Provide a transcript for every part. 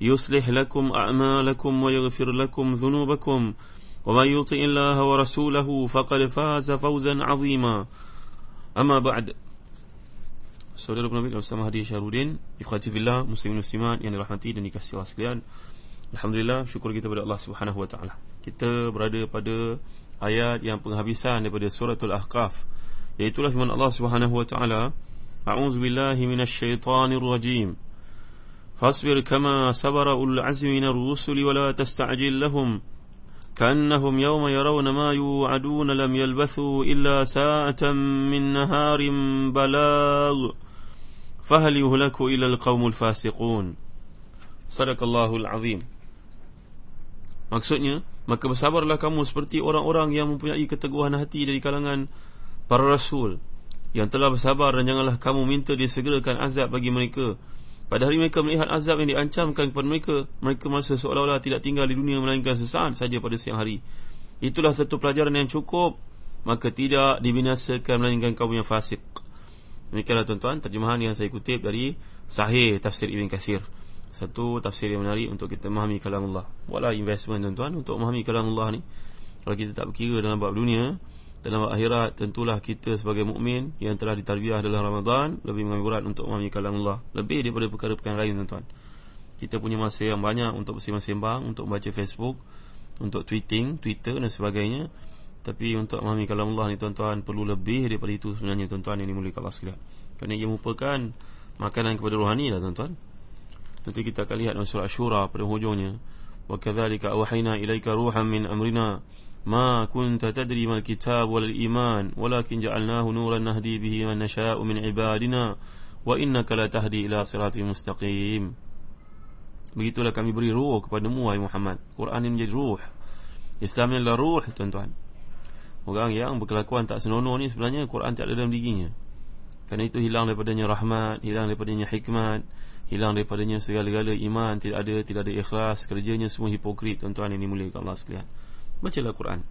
يصلح لكم أعمالكم ويغفر لكم ذنوبكم ومن يطع الله ورسوله فقد فاز فوزا عظيما أما بعد Saudara Nabi bersama Hadi Syarudin Ikhwati Fillah, Muslimin Muslimat yang dirahmati dan dikasihi Allah sekalian Alhamdulillah, syukur kita kepada Allah Subhanahu Wa Taala. Kita berada pada ayat yang penghabisan daripada suratul Ahqaf Iaitulah firman Allah Subhanahu Wa Taala A'udzu billahi minasyaitonir rajim فاصبر كما صبر أولو العزم من الرسل ولا تستعجل لهم كأنهم يوم يرون ما يوعدون لم يلبثوا إلا ساعة من نهار بلاغ فهل يهلك إلى القوم الفاسقون صدق الله العظيم Maksudnya, maka bersabarlah kamu seperti orang-orang yang mempunyai keteguhan hati dari kalangan para rasul yang telah bersabar dan janganlah kamu minta disegerakan azab bagi mereka pada hari mereka melihat azab yang diancamkan kepada mereka Mereka merasa seolah-olah tidak tinggal di dunia Melainkan sesaat saja pada siang hari. Itulah satu pelajaran yang cukup Maka tidak dibinasakan Melainkan kaum yang fasik. Demikianlah tuan-tuan Terjemahan yang saya kutip dari Sahih Tafsir Ibn Kasir Satu tafsir yang menarik Untuk kita memahami kalam Allah Buatlah investment tuan-tuan Untuk memahami kalam Allah ni. Kalau kita tak berkira dalam bab dunia dalam akhirat tentulah kita sebagai mukmin yang telah ditarbiah dalam Ramadan lebih mengambil berat untuk memahami kalam Allah lebih daripada perkara-perkara lain tuan-tuan. Kita punya masa yang banyak untuk bersembang-sembang, untuk membaca Facebook, untuk tweeting, Twitter dan sebagainya. Tapi untuk memahami kalam Allah ni tuan-tuan perlu lebih daripada itu sebenarnya tuan-tuan yang dimuliakan Allah sekalian. Kerana ia merupakan makanan kepada rohani lah tuan-tuan. Nanti kita akan lihat dalam surah Ashura pada hujungnya. Wa kadzalika awhayna ilaika ruhan min amrina ما كنت تدري ما الكتاب ولا الإيمان ولكن جعلناه نورا نهدي به من نشاء من عبادنا وإنك لا تهدي إلى صراط مستقيم Begitulah kami beri ruh kepadamu wahai Muhammad. Quran ini menjadi ruh. Islam ini adalah ruh, tuan-tuan. Orang yang berkelakuan tak senonoh ni sebenarnya Quran tak ada dalam dirinya. Kerana itu hilang daripadanya rahmat, hilang daripadanya hikmat, hilang daripadanya segala-gala iman, tidak ada tidak ada ikhlas, kerjanya semua hipokrit, tuan-tuan yang dimuliakan Allah sekalian bacalah Quran.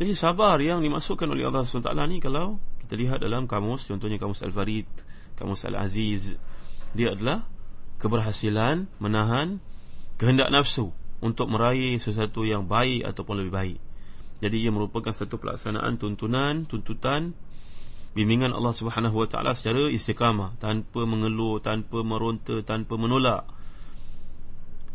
Jadi sabar yang dimasukkan oleh Allah SWT ni kalau kita lihat dalam kamus, contohnya kamus Al-Farid, kamus Al-Aziz, dia adalah keberhasilan menahan kehendak nafsu untuk meraih sesuatu yang baik ataupun lebih baik. Jadi ia merupakan satu pelaksanaan tuntunan, tuntutan bimbingan Allah Subhanahu Wa Taala secara istiqamah tanpa mengeluh, tanpa meronta, tanpa menolak.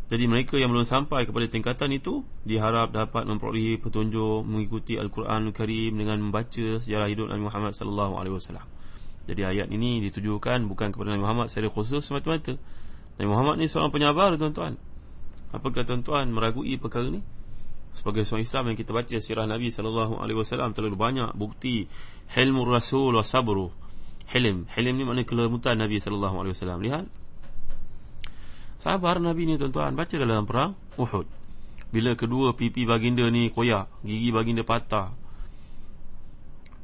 Jadi mereka yang belum sampai kepada tingkatan itu diharap dapat memperolehi petunjuk mengikuti Al-Quranul Karim dengan membaca sejarah hidup Nabi Muhammad sallallahu alaihi wasallam. Jadi ayat ini ditujukan bukan kepada Nabi Muhammad secara khusus semata-mata. Nabi Muhammad ni seorang penyabar tuan-tuan. Apakah tuan-tuan meragui perkara ini? Sebagai seorang Islam yang kita baca sirah Nabi sallallahu alaihi wasallam terlalu banyak bukti hilmur rasul wa sabru. Hilm, hilm ni maknanya kelembutan Nabi sallallahu alaihi wasallam. Lihat Sabar Nabi ni tuan-tuan. Baca dalam perang Uhud. Bila kedua pipi baginda ni koyak Gigi baginda patah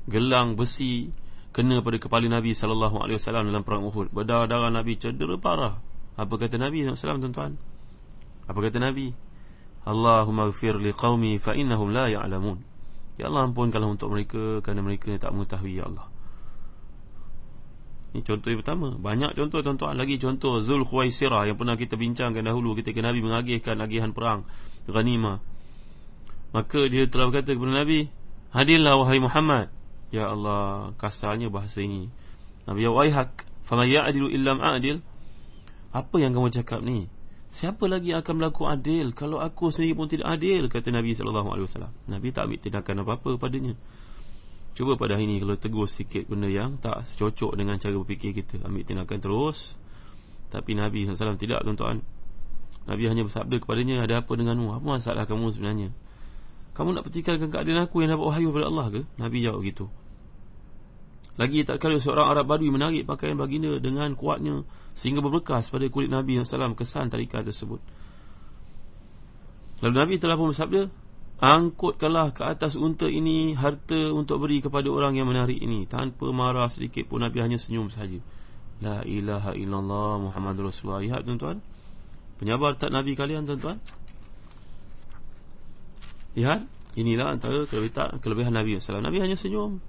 Gelang besi Kena pada kepala Nabi SAW dalam perang Uhud. Berdarah-darah Nabi cedera parah. Apa kata Nabi SAW tuan-tuan? Apa kata Nabi? Allahumma gfir li qawmi fa innahum la ya'lamun. Ya Allah ampunkanlah untuk mereka Kerana mereka tak mengetahui Ya Allah ini contoh yang pertama. Banyak contoh tuan-tuan. Lagi contoh Zul Khuwaisirah Yang pernah kita bincangkan dahulu Ketika Nabi mengagihkan agihan perang Ghanimah. Maka dia telah berkata kepada Nabi Hadirlah wahai Muhammad. Ya Allah Kasarnya bahasa ini. Nabi Ya waihak Fama ya'adilu illam a'adil Apa yang kamu cakap ni? Siapa lagi akan berlaku adil? Kalau aku sendiri pun tidak adil Kata Nabi SAW Nabi tak ambil tindakan apa-apa padanya Cuba pada hari ini Kalau tegur sikit benda yang Tak cocok dengan cara berfikir kita. Ambil tindakan terus. Tapi Nabi SAW tidak tuan-tuan. Nabi hanya bersabda kepadanya Ada apa denganmu? Apa masalah kamu sebenarnya? Kamu nak pertikaikan keadaan aku Yang dapat wahyu daripada Allah ke? Nabi jawab begitu. Lagi tak kala seorang Arab Badui menarik pakaian baginda dengan kuatnya sehingga berbekas pada kulit Nabi SAW kesan tarikat tersebut. Lalu Nabi telah pun bersabda, angkutkanlah ke atas unta ini harta untuk beri kepada orang yang menarik ini tanpa marah sedikit pun Nabi hanya senyum saja. La ilaha illallah Muhammad Rasulullah. Lihat tuan-tuan. Penyabar tak Nabi kalian tuan-tuan? Lihat, inilah antara kelebihan, Nabi SAW. Nabi hanya senyum.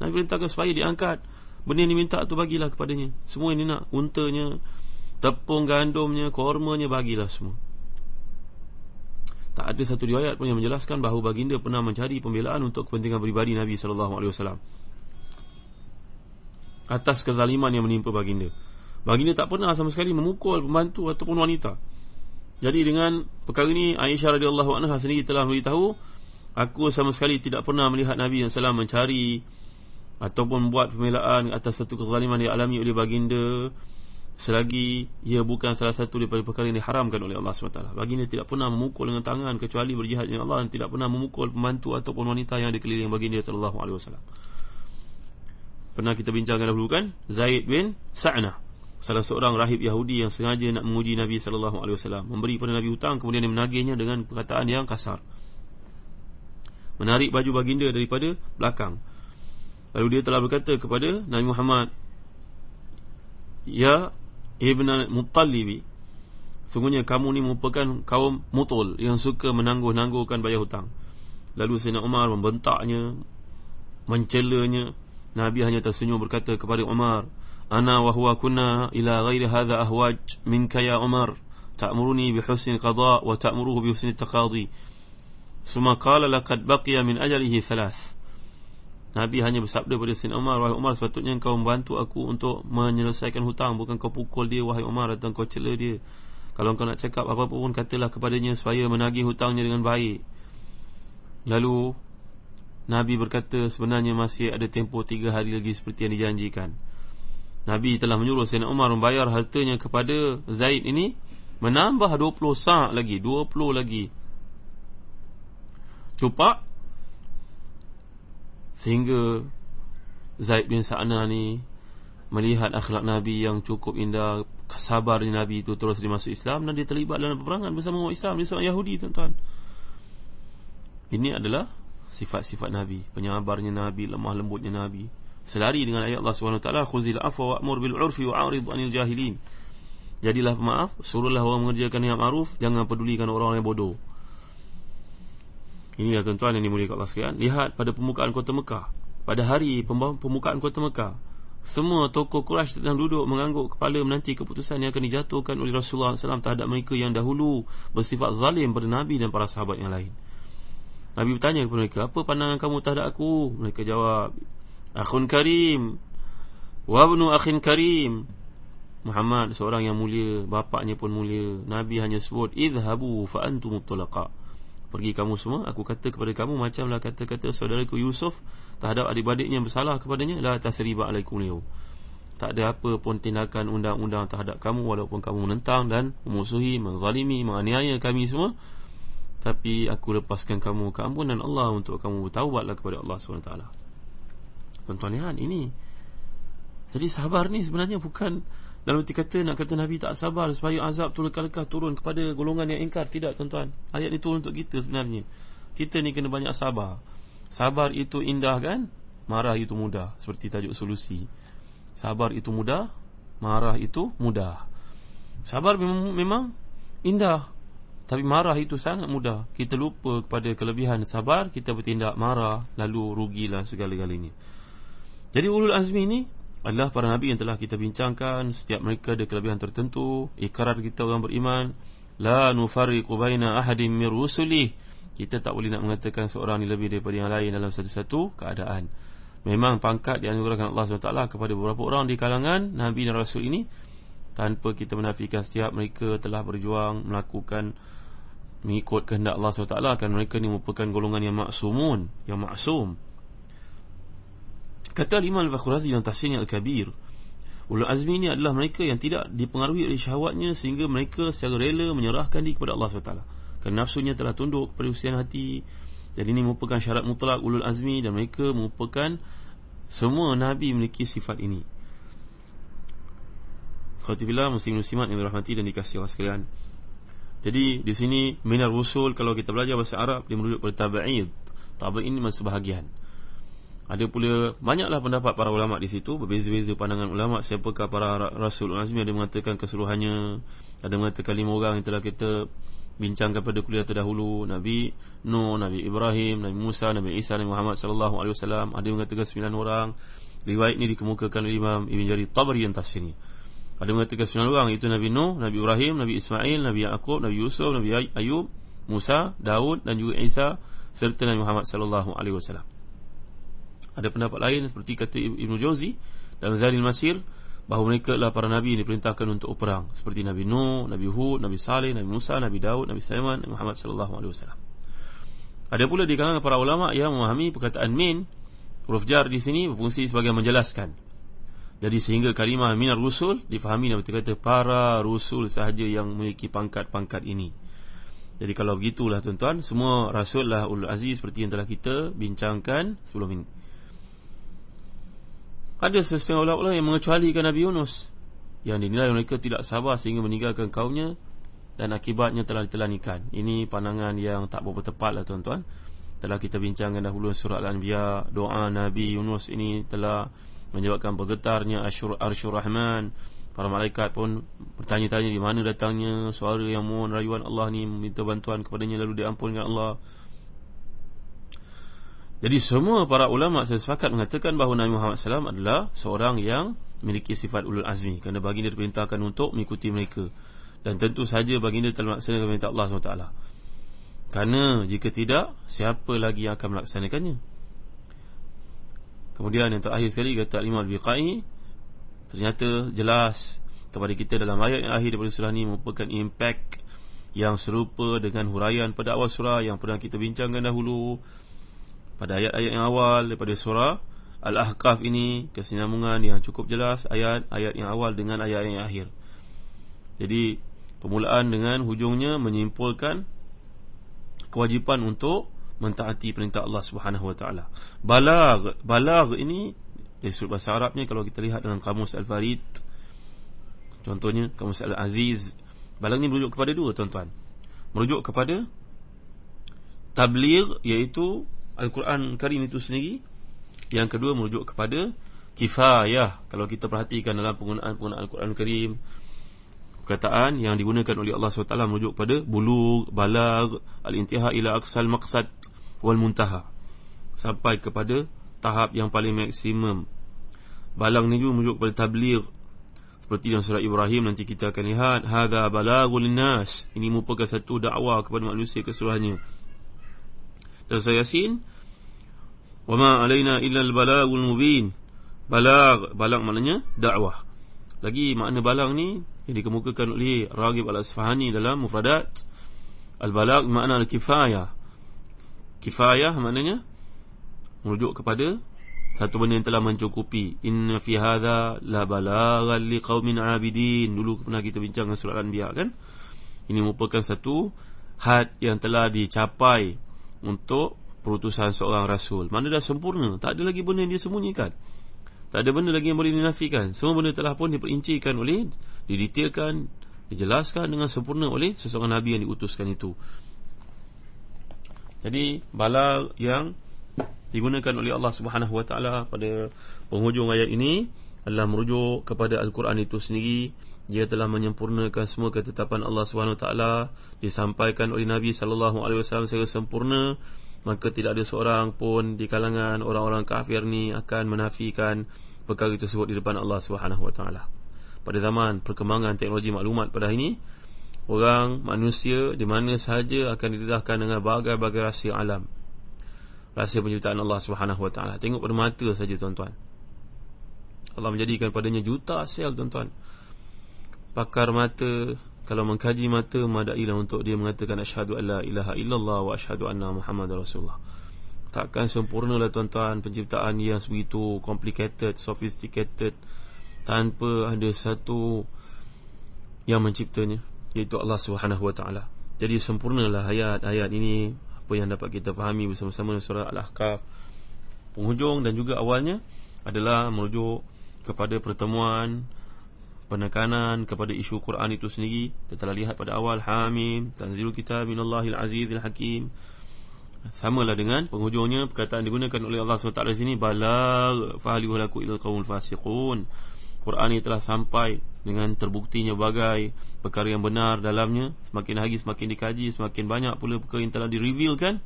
Nabi perintahkan supaya diangkat Benda yang diminta tu bagilah kepadanya Semua dia nak Untanya Tepung gandumnya Kormanya bagilah semua ada satu riwayat pun yang menjelaskan Bahawa baginda pernah mencari pembelaan Untuk kepentingan pribadi Nabi SAW Atas kezaliman yang menimpa baginda. Baginda tak pernah sama sekali memukul Pembantu ataupun wanita. Jadi dengan perkara ini Aisyah radhiyallahu anha sendiri telah beritahu Aku sama sekali tidak pernah melihat Nabi SAW mencari ataupun buat pembelaan atas satu kezaliman yang alami oleh baginda selagi ia bukan salah satu daripada perkara yang diharamkan oleh Allah SWT baginda tidak pernah memukul dengan tangan kecuali berjihad dengan Allah dan tidak pernah memukul pembantu ataupun wanita yang ada keliling baginda SAW pernah kita bincangkan dahulu kan? Zaid bin Sa'nah salah seorang rahib Yahudi yang sengaja nak menguji Nabi SAW memberi pada Nabi hutang kemudian dia menagihnya dengan perkataan yang kasar. Menarik baju baginda daripada belakang. Lalu dia telah berkata kepada Nabi Muhammad Ya Ibn Muttalibi Sungguhnya kamu ni merupakan kaum mutul Yang suka menangguh-nangguhkan bayar hutang. Lalu Sayyidina Umar membentaknya Mencelanya. Nabi hanya tersenyum berkata kepada Umar Ana wa huwa kunna ila ghairi hadha ahwaj minka ya Umar. Ta'muruni bi husni qada wa ta'muruhu bi husni taqadi Suma qala laqad baqiya min ajalihi thalath Nabi hanya bersabda kepada Sayyidina Umar Wahai Umar sepatutnya kau membantu aku untuk menyelesaikan hutang. Bukan kau pukul dia Wahai Umar atau kau cela dia. Kalau kau nak cakap apa pun katalah kepadanya Supaya menagih hutangnya dengan baik. Lalu Nabi berkata sebenarnya masih ada tempoh tiga hari lagi seperti yang dijanjikan. Nabi telah menyuruh Sayyidina Umar membayar hartanya kepada Zaid ini Menambah 20 sa' lagi 20 lagi. Cupak Sehingga Zaid bin Sa'na ni Melihat akhlak Nabi yang cukup indah Kesabar Nabi itu terus dimasuk Islam Dan dia terlibat dalam peperangan bersama orang Islam. Dia seorang Yahudi tuan-tuan. Ini adalah sifat-sifat Nabi. Penyabarnya Nabi, lemah lembutnya Nabi. Selari dengan ayat Allah SWT Khuzil afwa wa'mur bil'urfi wa'arid anil jahilin. Jadilah pemaaf Suruhlah orang mengerjakan yang ma'ruf Jangan pedulikan orang yang bodoh Inilah tuan-tuan yang dimuliakan Allah sekalian Lihat pada pembukaan kota Mekah Pada hari pembukaan kota Mekah Semua tokoh Quraisy sedang duduk mengangguk kepala menanti keputusan yang akan dijatuhkan oleh Rasulullah SAW terhadap mereka yang dahulu bersifat zalim pada Nabi dan para sahabat yang lain. Nabi bertanya kepada mereka, apa pandangan kamu terhadap aku? Mereka jawab, Akhun Karim, Wabnu Akhin Karim. Muhammad seorang yang mulia, bapaknya pun mulia. Nabi hanya sebut, Idhabu fa'antum tulaqa. Pergi kamu semua Aku kata kepada kamu Macamlah kata-kata saudaraku Yusuf Terhadap adik-adiknya yang bersalah kepadanya La tasriba alaikum liyaw Tak ada apa pun tindakan undang-undang terhadap kamu Walaupun kamu menentang dan memusuhi Menzalimi, menganiaya kami semua. Tapi aku lepaskan kamu keampunan Allah Untuk kamu bertawabatlah kepada Allah SWT Tuan-tuan ini Jadi sabar ni sebenarnya bukan dan erti kata nak kata Nabi tak sabar supaya azab tu lekah-lekah turun kepada golongan yang ingkar tidak tuan-tuan. Ayat ni turun untuk kita sebenarnya. Kita ni kena banyak sabar. Sabar itu indah kan? Marah itu mudah seperti tajuk solusi. Sabar itu mudah, marah itu mudah. Sabar memang, memang indah. Tapi marah itu sangat mudah Kita lupa kepada kelebihan sabar Kita bertindak marah Lalu rugilah segala-galanya Jadi ulul azmi ni adalah para nabi yang telah kita bincangkan setiap mereka ada kelebihan tertentu ikrar kita orang beriman. La nufarriqu baina ahadin mir rusulih kita tak boleh nak mengatakan seorang ni lebih daripada yang lain dalam satu-satu keadaan. Memang pangkat dianugerahkan Allah SWT kepada beberapa orang di kalangan nabi dan rasul ini tanpa kita menafikan setiap mereka telah berjuang melakukan mengikut kehendak Allah SWT kan mereka ni merupakan golongan yang maksumun yang maksum kata Imam Al-Fakhrazi dalam tafsirnya Al-Kabir Ulul Azmi ni adalah mereka yang tidak dipengaruhi oleh syahwatnya sehingga mereka secara rela menyerahkan diri kepada Allah SWT kerana nafsunya telah tunduk kepada usian hati. Jadi ini merupakan syarat mutlak Ulul Azmi dan mereka merupakan semua Nabi memiliki sifat ini. Khatifillah muslim-muslimat yang dirahmati dan dikasihi Allah sekalian. Jadi di sini Minar Rusul kalau kita belajar bahasa Arab Dia merujuk pada Taba'id Taba'id ini masih bahagian Ada pula banyaklah pendapat para ulama di situ Berbeza-beza pandangan ulama Siapakah para Rasul Azmi? Ada mengatakan keseluruhannya Ada mengatakan lima orang yang telah kita bincangkan pada kuliah terdahulu. Nabi Nuh, Nabi Ibrahim, Nabi Musa, Nabi Isa, Nabi Muhammad sallallahu alaihi wasallam. Ada mengatakan sembilan orang. Riwayat ini dikemukakan oleh Imam Ibn Jarir Tabari yang tafsir ini. Ada mengatakan sembilan orang itu Nabi Nuh, Nabi Ibrahim, Nabi Ismail, Nabi Yaqub, Nabi Yusuf, Nabi Ayub, Musa, Daud dan juga Isa serta Nabi Muhammad sallallahu alaihi wasallam. Ada pendapat lain seperti kata Ibnu Jauzi dalam Zalil Masir bahawa mereka adalah para nabi yang diperintahkan untuk perang seperti Nabi Nuh, Nabi Hud, Nabi Saleh, Nabi Musa, Nabi Daud, Nabi Sulaiman, Nabi Muhammad sallallahu alaihi wasallam. Ada pula di kalangan para ulama yang memahami perkataan min huruf jar di sini berfungsi sebagai menjelaskan jadi sehingga kalimah minar rusul difahami dan berkata para rusul sahaja yang memiliki pangkat-pangkat ini. Jadi kalau begitulah tuan-tuan, semua rasul lah ulul aziz seperti yang telah kita bincangkan sebelum ini. Ada sesetengah ulama yang mengecualikan Nabi Yunus yang dinilai mereka tidak sabar sehingga meninggalkan kaumnya dan akibatnya telah ditelanikan. Ini pandangan yang tak berapa tepat lah tuan-tuan. Telah kita bincangkan dahulu surah Al-Anbiya, doa Nabi Yunus ini telah menyebabkan bergetarnya Arsyur, Arsyur Rahman para malaikat pun bertanya-tanya di mana datangnya suara yang mohon rayuan Allah ni meminta bantuan kepadanya lalu diampunkan Allah jadi semua para ulama sepakat mengatakan bahawa Nabi Muhammad SAW adalah seorang yang memiliki sifat ulul azmi kerana baginda diperintahkan untuk mengikuti mereka. Dan tentu saja baginda telah melaksanakan perintah Allah SWT. Kerana jika tidak siapa lagi yang akan melaksanakannya? Kemudian yang terakhir sekali kata Imam Al-Biqai ternyata jelas kepada kita dalam ayat yang akhir daripada surah ini merupakan impact yang serupa dengan huraian pada awal surah yang pernah kita bincangkan dahulu pada ayat-ayat yang awal daripada surah Al-Ahqaf ini kesinambungan yang cukup jelas ayat-ayat yang awal dengan ayat yang akhir. Jadi permulaan dengan hujungnya menyimpulkan kewajipan untuk mentaati perintah Allah Subhanahu wa taala. Balagh, balagh ini dari sudut bahasa Arabnya kalau kita lihat dalam kamus Al-Farid contohnya kamus Al-Aziz, balagh ini merujuk kepada dua tuan-tuan. Merujuk kepada tabligh iaitu Al-Quran Karim itu sendiri. Yang kedua merujuk kepada kifayah. Kalau kita perhatikan dalam penggunaan-penggunaan Al-Quran Karim perkataan yang digunakan oleh Allah SWT merujuk pada bulug, balag, al-intiha ila aqsal maqsad wal muntaha sampai kepada tahap yang paling maksimum. Balang ni juga merujuk kepada tabligh seperti dalam surah Ibrahim nanti kita akan lihat hadza balagul linnas ini merupakan satu dakwah kepada manusia keseluruhannya. Surah Yasin wama alaina illa al-balagul mubin. Balag, balang maknanya dakwah. Lagi makna balang ni yang dikemukakan oleh Raghib Al-Asfahani dalam Mufradat Al-Balagh makna Al-Kifayah. Kifayah maknanya merujuk kepada satu benda yang telah mencukupi. Inna fi hadha la balaghan liqaumin 'abidin. Dulu pernah kita bincang dengan surah Al-Anbiya kan? Ini merupakan satu had yang telah dicapai untuk perutusan seorang rasul. Mana dah sempurna, tak ada lagi benda yang dia sembunyikan. Tak ada benda lagi yang boleh dinafikan Semua benda telah pun diperincikan oleh Didetailkan Dijelaskan dengan sempurna oleh Seseorang Nabi yang diutuskan itu Jadi Bala yang Digunakan oleh Allah Subhanahu Wa Taala Pada penghujung ayat ini Adalah merujuk kepada Al-Quran itu sendiri Dia telah menyempurnakan semua ketetapan Allah Taala Disampaikan oleh Nabi Wasallam secara sempurna maka tidak ada seorang pun di kalangan orang-orang kafir ni akan menafikan perkara tersebut di depan Allah Taala. Pada zaman perkembangan teknologi maklumat pada hari ini, orang manusia di mana sahaja akan didedahkan dengan bagai-bagai rahsia alam. Rahsia penciptaan Allah Taala. Tengok pada mata saja tuan-tuan. Allah menjadikan padanya juta sel tuan-tuan. Pakar mata kalau mengkaji mata madailah untuk dia mengatakan asyhadu alla ilaha illallah wa asyhadu anna muhammadar rasulullah. Takkan sempurnalah tuan-tuan penciptaan yang sebegitu complicated sophisticated tanpa ada satu yang menciptanya iaitu Allah Subhanahu wa taala. Jadi sempurnalah ayat-ayat ini apa yang dapat kita fahami bersama-sama surah al-ahqaf. Penghujung dan juga awalnya adalah merujuk kepada pertemuan penekanan kepada isu Quran itu sendiri. Kita telah lihat pada awal Hamim tanzilul kitab minallahil azizil hakim. Samalah dengan penghujungnya perkataan digunakan oleh Allah SWT di sini balagh fahlihu laku ilal qaumul fasiqun. Quran ini telah sampai dengan terbuktinya bagai perkara yang benar dalamnya. Semakin hari semakin dikaji semakin banyak pula perkara yang telah direvealkan.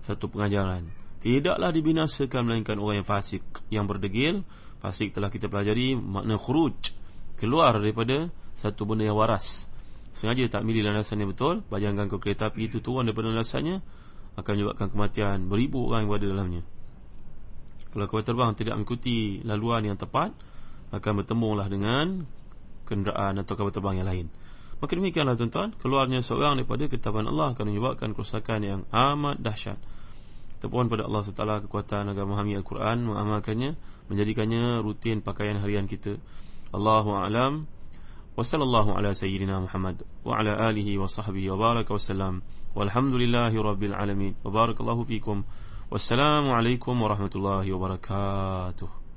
Satu pengajaran. Tidaklah dibinasakan melainkan orang yang fasik yang berdegil. Fasik telah kita pelajari makna khuruj keluar daripada satu benda yang waras. Sengaja tak milih landasan yang betul bayangkan kalau kereta api itu turun daripada landasannya akan menyebabkan kematian beribu orang yang berada dalamnya. Kalau kapal terbang tidak mengikuti laluan yang tepat akan bertemulah dengan kenderaan atau kapal terbang yang lain. Maka demikianlah tuan-tuan keluarnya seorang daripada ketaban Allah akan menyebabkan kerosakan yang amat dahsyat. Tepuan pada Allah SWT kekuatan agar memahami Al-Quran Mengamalkannya Menjadikannya rutin pakaian harian kita Allahu a'lam. Wa sallallahu ala sayyidina Muhammad wa ala alihi wa sahbihi wa baraka wa sallam. Walhamdulillahi rabbil alamin. Wa barakallahu fikum. Wassalamu alaikum warahmatullahi wabarakatuh.